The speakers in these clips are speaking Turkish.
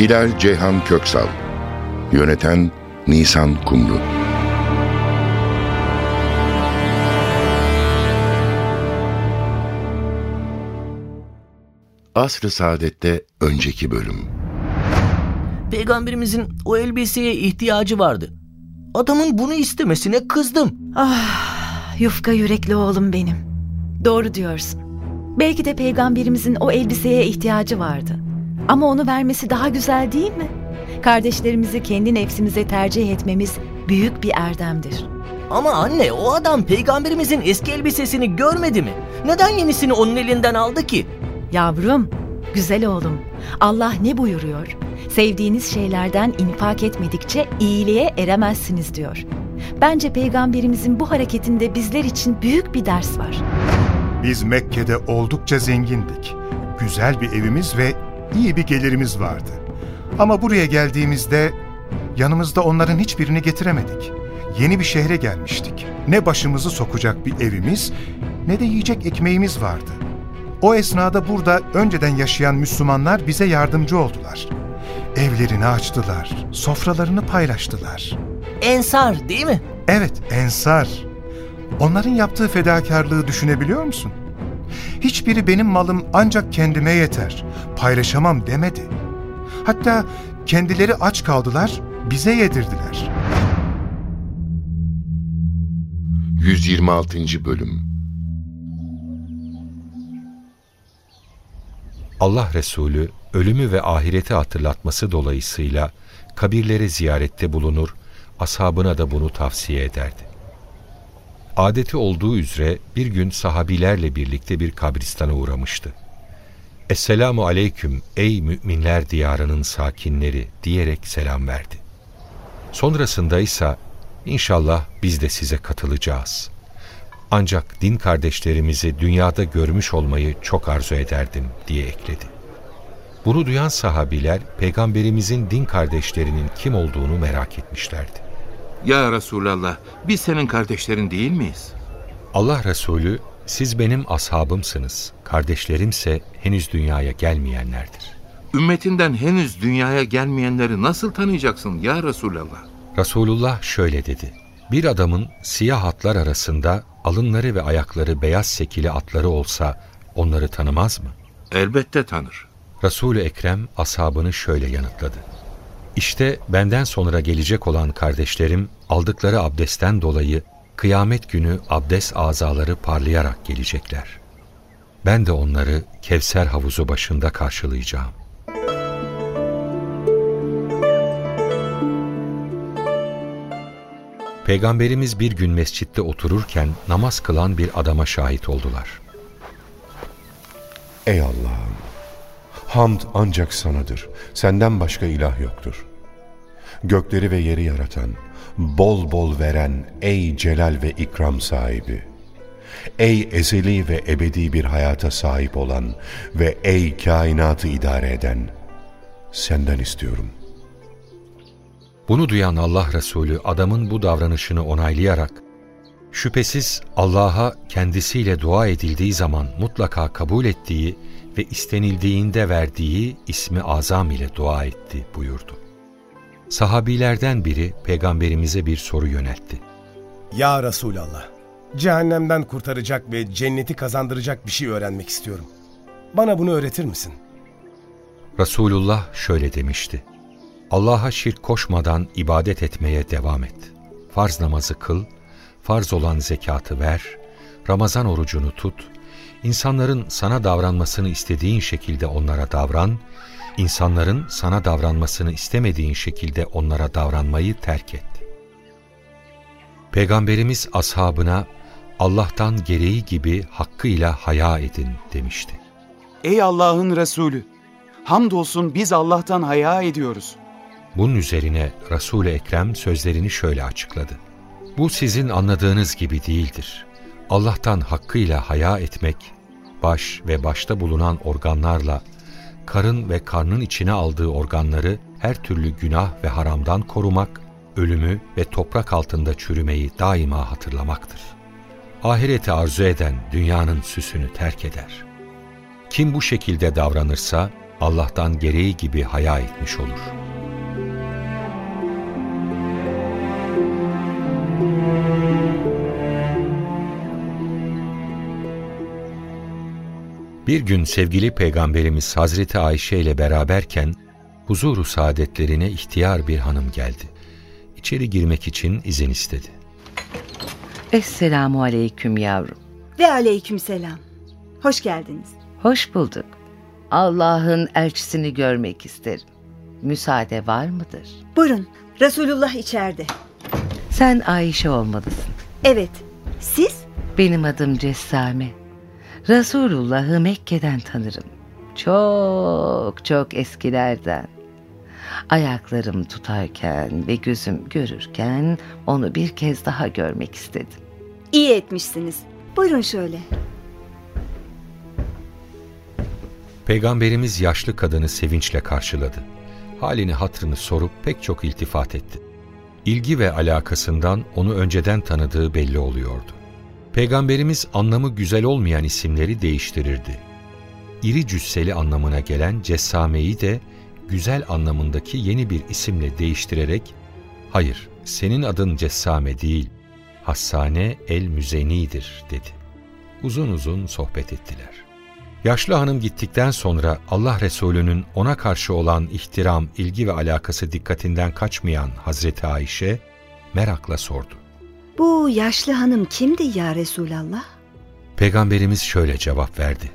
Hilal Ceyhan Köksal Yöneten Nisan Kumru Asr-ı Saadet'te önceki bölüm Peygamberimizin o elbiseye ihtiyacı vardı. Adamın bunu istemesine kızdım. Ah, yufka yürekli oğlum benim. Doğru diyorsun. Belki de peygamberimizin o elbiseye ihtiyacı vardı. Ama onu vermesi daha güzel değil mi? Kardeşlerimizi kendi nefsimize tercih etmemiz büyük bir erdemdir. Ama anne o adam peygamberimizin eski elbisesini görmedi mi? Neden yenisini onun elinden aldı ki? Yavrum, güzel oğlum. Allah ne buyuruyor? Sevdiğiniz şeylerden infak etmedikçe iyiliğe eremezsiniz diyor. Bence peygamberimizin bu hareketinde bizler için büyük bir ders var. Biz Mekke'de oldukça zengindik. Güzel bir evimiz ve iyi bir gelirimiz vardı. Ama buraya geldiğimizde yanımızda onların hiçbirini getiremedik. Yeni bir şehre gelmiştik. Ne başımızı sokacak bir evimiz ne de yiyecek ekmeğimiz vardı. O esnada burada önceden yaşayan Müslümanlar bize yardımcı oldular. Evlerini açtılar, sofralarını paylaştılar. Ensar değil mi? Evet, Ensar. Onların yaptığı fedakarlığı düşünebiliyor musun? Hiçbiri benim malım ancak kendime yeter, paylaşamam demedi. Hatta kendileri aç kaldılar, bize yedirdiler. 126. Bölüm Allah Resulü ölümü ve ahireti hatırlatması dolayısıyla kabirlere ziyarette bulunur, ashabına da bunu tavsiye ederdi. Adeti olduğu üzere bir gün sahabilerle birlikte bir kabristana uğramıştı. Esselamu aleyküm ey müminler diyarının sakinleri diyerek selam verdi. Sonrasında ise inşallah biz de size katılacağız. Ancak din kardeşlerimizi dünyada görmüş olmayı çok arzu ederdim diye ekledi. Bunu duyan sahabiler peygamberimizin din kardeşlerinin kim olduğunu merak etmişlerdi. Ya Resulallah, biz senin kardeşlerin değil miyiz? Allah Resulü, siz benim ashabımsınız, kardeşlerimse henüz dünyaya gelmeyenlerdir. Ümmetinden henüz dünyaya gelmeyenleri nasıl tanıyacaksın ya Resulallah? Resulullah şöyle dedi. Bir adamın siyah atlar arasında alınları ve ayakları beyaz sekili atları olsa onları tanımaz mı? Elbette tanır. Resul-i Ekrem ashabını şöyle yanıtladı. İşte benden sonra gelecek olan kardeşlerim aldıkları abdestten dolayı kıyamet günü abdest azaları parlayarak gelecekler. Ben de onları Kevser havuzu başında karşılayacağım. Peygamberimiz bir gün mescitte otururken namaz kılan bir adama şahit oldular. Ey Allah'ım! Hamd ancak sanadır. Senden başka ilah yoktur. Gökleri ve yeri yaratan, bol bol veren ey celal ve ikram sahibi. Ey ezeli ve ebedi bir hayata sahip olan ve ey kainatı idare eden, senden istiyorum. Bunu duyan Allah Resulü adamın bu davranışını onaylayarak, şüphesiz Allah'a kendisiyle dua edildiği zaman mutlaka kabul ettiği ve istenildiğinde verdiği ismi azam ile dua etti buyurdu. Sahabilerden biri peygamberimize bir soru yöneltti. Ya Resulallah, cehennemden kurtaracak ve cenneti kazandıracak bir şey öğrenmek istiyorum. Bana bunu öğretir misin? Resulullah şöyle demişti. Allah'a şirk koşmadan ibadet etmeye devam et. Farz namazı kıl, farz olan zekatı ver, Ramazan orucunu tut, insanların sana davranmasını istediğin şekilde onlara davran, insanların sana davranmasını istemediğin şekilde onlara davranmayı terk et. Peygamberimiz ashabına Allah'tan gereği gibi hakkıyla haya edin demişti. Ey Allah'ın Resulü! Hamdolsun biz Allah'tan haya ediyoruz. Bunun üzerine Resul-i Ekrem sözlerini şöyle açıkladı. Bu sizin anladığınız gibi değildir. Allah'tan hakkıyla haya etmek, baş ve başta bulunan organlarla, karın ve karnın içine aldığı organları her türlü günah ve haramdan korumak, ölümü ve toprak altında çürümeyi daima hatırlamaktır. Ahireti arzu eden dünyanın süsünü terk eder. Kim bu şekilde davranırsa Allah'tan gereği gibi haya etmiş olur.'' Bir gün sevgili Peygamberimiz Hazreti Ayşe ile beraberken huzuru saadetlerine ihtiyar bir hanım geldi. İçeri girmek için izin istedi. Esselamu aleyküm yavrum. Ve aleyküm selam. Hoş geldiniz. Hoş bulduk. Allah'ın elçisini görmek isterim. Müsaade var mıdır? Buyurun, Resulullah içeride. Sen Ayşe olmalısın. Evet, siz? Benim adım Cessame. Resulullah'ı Mekke'den tanırım. Çok çok eskilerden. Ayaklarım tutarken ve gözüm görürken onu bir kez daha görmek istedim. İyi etmişsiniz. Buyurun şöyle. Peygamberimiz yaşlı kadını sevinçle karşıladı. Halini hatrını sorup pek çok iltifat etti. İlgi ve alakasından onu önceden tanıdığı belli oluyordu. Peygamberimiz anlamı güzel olmayan isimleri değiştirirdi. İri cüsseli anlamına gelen Cessame'yi de güzel anlamındaki yeni bir isimle değiştirerek ''Hayır, senin adın Cessame değil, Hassane el-Müzeni'dir.'' dedi. Uzun uzun sohbet ettiler. Yaşlı hanım gittikten sonra Allah Resulü'nün ona karşı olan ihtiram, ilgi ve alakası dikkatinden kaçmayan Hazreti Ayşe merakla sordu. Bu yaşlı hanım kimdi ya Resulallah? Peygamberimiz şöyle cevap verdi.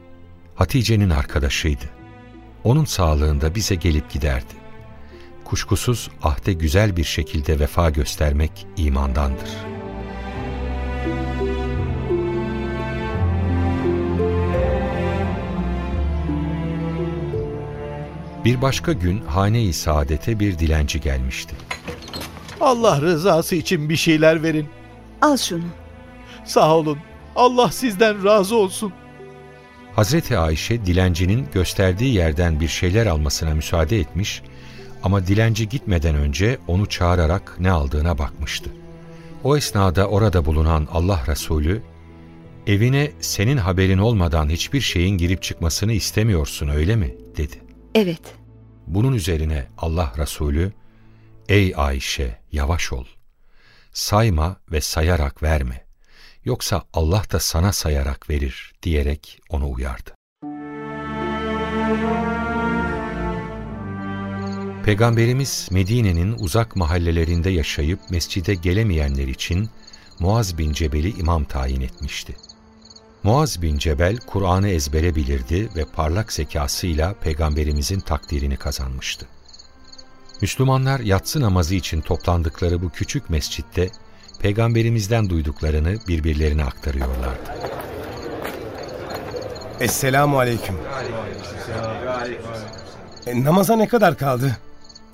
Hatice'nin arkadaşıydı. Onun sağlığında bize gelip giderdi. Kuşkusuz ahde güzel bir şekilde vefa göstermek imandandır. Bir başka gün hane-i saadete bir dilenci gelmişti. Allah rızası için bir şeyler verin. Al şunu. Sağ olun. Allah sizden razı olsun. Hazreti Ayşe dilencinin gösterdiği yerden bir şeyler almasına müsaade etmiş ama dilenci gitmeden önce onu çağırarak ne aldığına bakmıştı. O esnada orada bulunan Allah Resulü, evine senin haberin olmadan hiçbir şeyin girip çıkmasını istemiyorsun öyle mi? dedi. Evet. Bunun üzerine Allah Resulü, ey Ayşe yavaş ol sayma ve sayarak verme. Yoksa Allah da sana sayarak verir diyerek onu uyardı. Peygamberimiz Medine'nin uzak mahallelerinde yaşayıp mescide gelemeyenler için Muaz bin Cebel'i imam tayin etmişti. Muaz bin Cebel Kur'an'ı ezbere bilirdi ve parlak zekasıyla Peygamberimizin takdirini kazanmıştı. Müslümanlar yatsı namazı için toplandıkları bu küçük mescitte peygamberimizden duyduklarını birbirlerine aktarıyorlardı. Esselamu aleyküm. E, namaza ne kadar kaldı?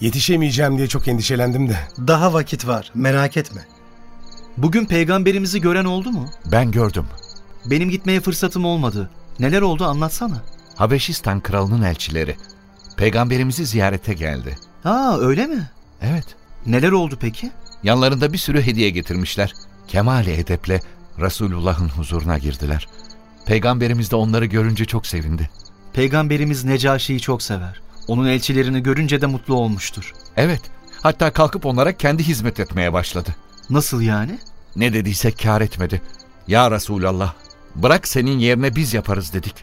Yetişemeyeceğim diye çok endişelendim de. Daha vakit var, merak etme. Bugün peygamberimizi gören oldu mu? Ben gördüm. Benim gitmeye fırsatım olmadı. Neler oldu anlatsana. Habeşistan kralının elçileri. Peygamberimizi ziyarete geldi. Ha öyle mi? Evet. Neler oldu peki? Yanlarında bir sürü hediye getirmişler. Kemali edeple Resulullah'ın huzuruna girdiler. Peygamberimiz de onları görünce çok sevindi. Peygamberimiz Necaşi'yi çok sever. Onun elçilerini görünce de mutlu olmuştur. Evet. Hatta kalkıp onlara kendi hizmet etmeye başladı. Nasıl yani? Ne dediysek kar etmedi. Ya Resulallah, bırak senin yerine biz yaparız dedik.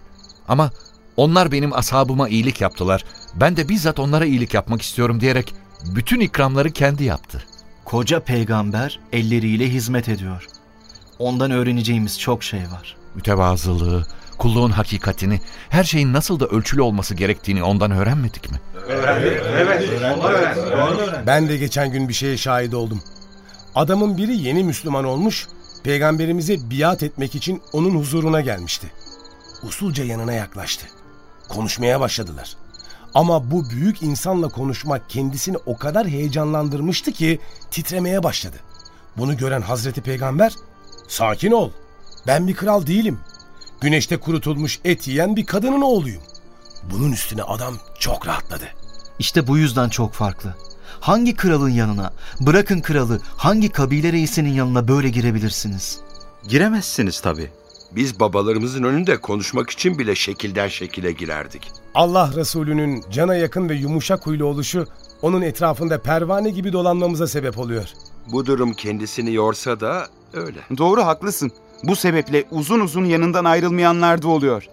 Ama onlar benim ashabıma iyilik yaptılar. Ben de bizzat onlara iyilik yapmak istiyorum diyerek bütün ikramları kendi yaptı. Koca peygamber elleriyle hizmet ediyor. Ondan öğreneceğimiz çok şey var. Mütevazılığı, kulluğun hakikatini, her şeyin nasıl da ölçülü olması gerektiğini ondan öğrenmedik mi? Öğrendik. Evet. Öğrendik. Ben de geçen gün bir şeye şahit oldum. Adamın biri yeni Müslüman olmuş, peygamberimize biat etmek için onun huzuruna gelmişti. Usulca yanına yaklaştı. Konuşmaya başladılar. Ama bu büyük insanla konuşmak kendisini o kadar heyecanlandırmıştı ki titremeye başladı. Bunu gören Hazreti Peygamber, sakin ol, ben bir kral değilim. Güneşte kurutulmuş et yiyen bir kadının oğluyum. Bunun üstüne adam çok rahatladı. İşte bu yüzden çok farklı. Hangi kralın yanına, bırakın kralı, hangi kabile reisinin yanına böyle girebilirsiniz? Giremezsiniz tabii. Biz babalarımızın önünde konuşmak için bile şekilden şekile girerdik. Allah Resulü'nün cana yakın ve yumuşak huylu oluşu onun etrafında pervane gibi dolanmamıza sebep oluyor. Bu durum kendisini yorsa da öyle. Doğru haklısın. Bu sebeple uzun uzun yanından ayrılmayanlar da oluyor.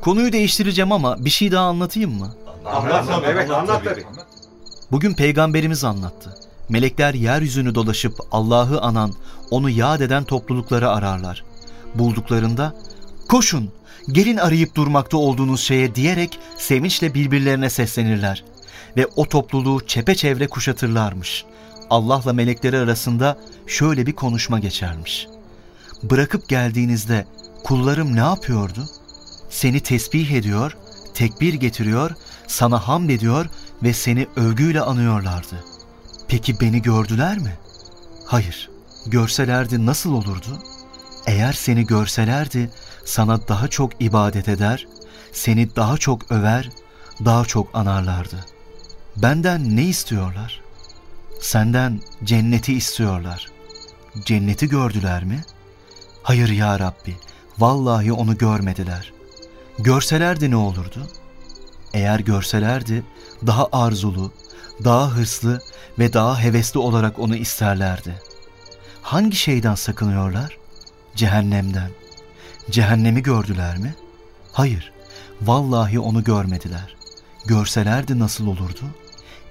Konuyu değiştireceğim ama bir şey daha anlatayım mı? Anlat, evet anlat tabii. Bugün peygamberimiz anlattı. Melekler yeryüzünü dolaşıp Allah'ı anan, onu yad eden toplulukları ararlar. Bulduklarında koşun, gelin arayıp durmakta olduğunuz şeye diyerek sevinçle birbirlerine seslenirler. Ve o topluluğu çepeçevre kuşatırlarmış. Allah'la melekleri arasında şöyle bir konuşma geçermiş. Bırakıp geldiğinizde kullarım ne yapıyordu? Seni tesbih ediyor, tekbir getiriyor, sana hamd ediyor ve seni övgüyle anıyorlardı. Peki beni gördüler mi? Hayır. Görselerdi nasıl olurdu? Eğer seni görselerdi sana daha çok ibadet eder, seni daha çok över, daha çok anarlardı. Benden ne istiyorlar? Senden cenneti istiyorlar. Cenneti gördüler mi? Hayır ya Rabbi, vallahi onu görmediler. Görselerdi ne olurdu? Eğer görselerdi daha arzulu, daha hırslı ve daha hevesli olarak onu isterlerdi. Hangi şeyden sakınıyorlar? Cehennemden. Cehennemi gördüler mi? Hayır, vallahi onu görmediler. Görselerdi nasıl olurdu?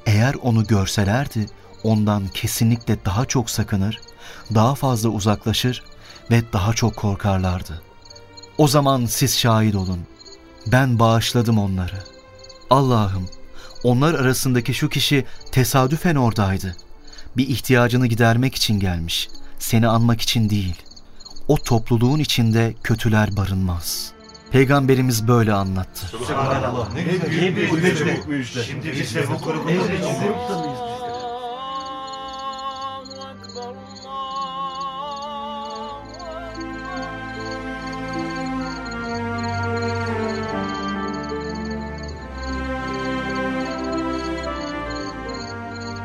Eğer onu görselerdi ondan kesinlikle daha çok sakınır, daha fazla uzaklaşır ve daha çok korkarlardı. O zaman siz şahit olun. Ben bağışladım onları. Allah'ım, onlar arasındaki şu kişi tesadüfen oradaydı. Bir ihtiyacını gidermek için gelmiş, seni anmak için değil. O topluluğun içinde kötüler barınmaz. Peygamberimiz böyle anlattı. Subhanallah. Ne güzel. büyük müjde. Şimdi biz de bu grubun içinde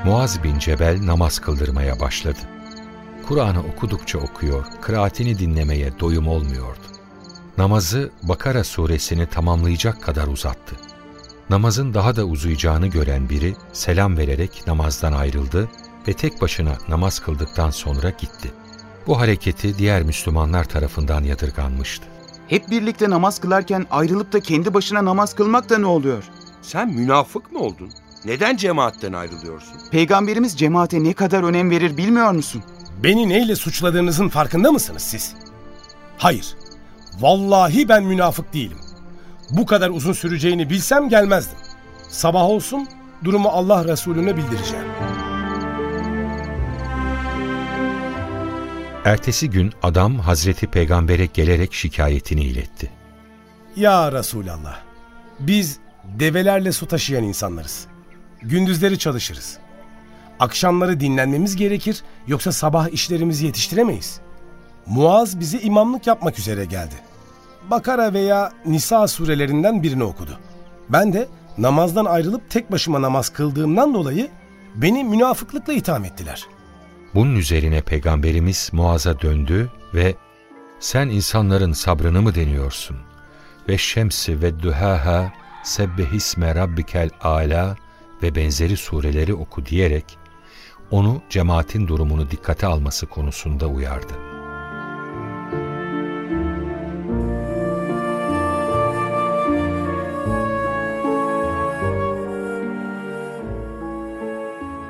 Muaz bin Cebel namaz kıldırmaya başladı. Kur'an'ı okudukça okuyor, kıraatini dinlemeye doyum olmuyordu. Namazı Bakara suresini tamamlayacak kadar uzattı. Namazın daha da uzayacağını gören biri selam vererek namazdan ayrıldı ve tek başına namaz kıldıktan sonra gitti. Bu hareketi diğer Müslümanlar tarafından yadırganmıştı. Hep birlikte namaz kılarken ayrılıp da kendi başına namaz kılmak da ne oluyor? Sen münafık mı oldun? Neden cemaatten ayrılıyorsun? Peygamberimiz cemaate ne kadar önem verir bilmiyor musun? Beni neyle suçladığınızın farkında mısınız siz? Hayır. Vallahi ben münafık değilim. Bu kadar uzun süreceğini bilsem gelmezdim. Sabah olsun durumu Allah Resulüne bildireceğim. Ertesi gün adam Hazreti Peygamber'e gelerek şikayetini iletti. Ya Resulallah, biz develerle su taşıyan insanlarız. Gündüzleri çalışırız. Akşamları dinlenmemiz gerekir yoksa sabah işlerimizi yetiştiremeyiz. Muaz bizi imamlık yapmak üzere geldi. Bakara veya Nisa surelerinden birini okudu. Ben de namazdan ayrılıp tek başıma namaz kıldığımdan dolayı beni münafıklıkla itham ettiler. Bunun üzerine Peygamberimiz Muaz'a döndü ve sen insanların sabrını mı deniyorsun? Ve şemsi ve duhaha sebbehisme rabbikel ala ve benzeri sureleri oku diyerek onu cemaatin durumunu dikkate alması konusunda uyardı.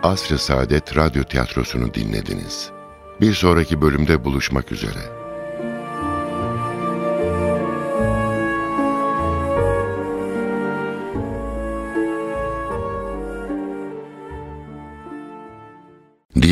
Asr-ı Saadet Radyo Tiyatrosu'nu dinlediniz. Bir sonraki bölümde buluşmak üzere.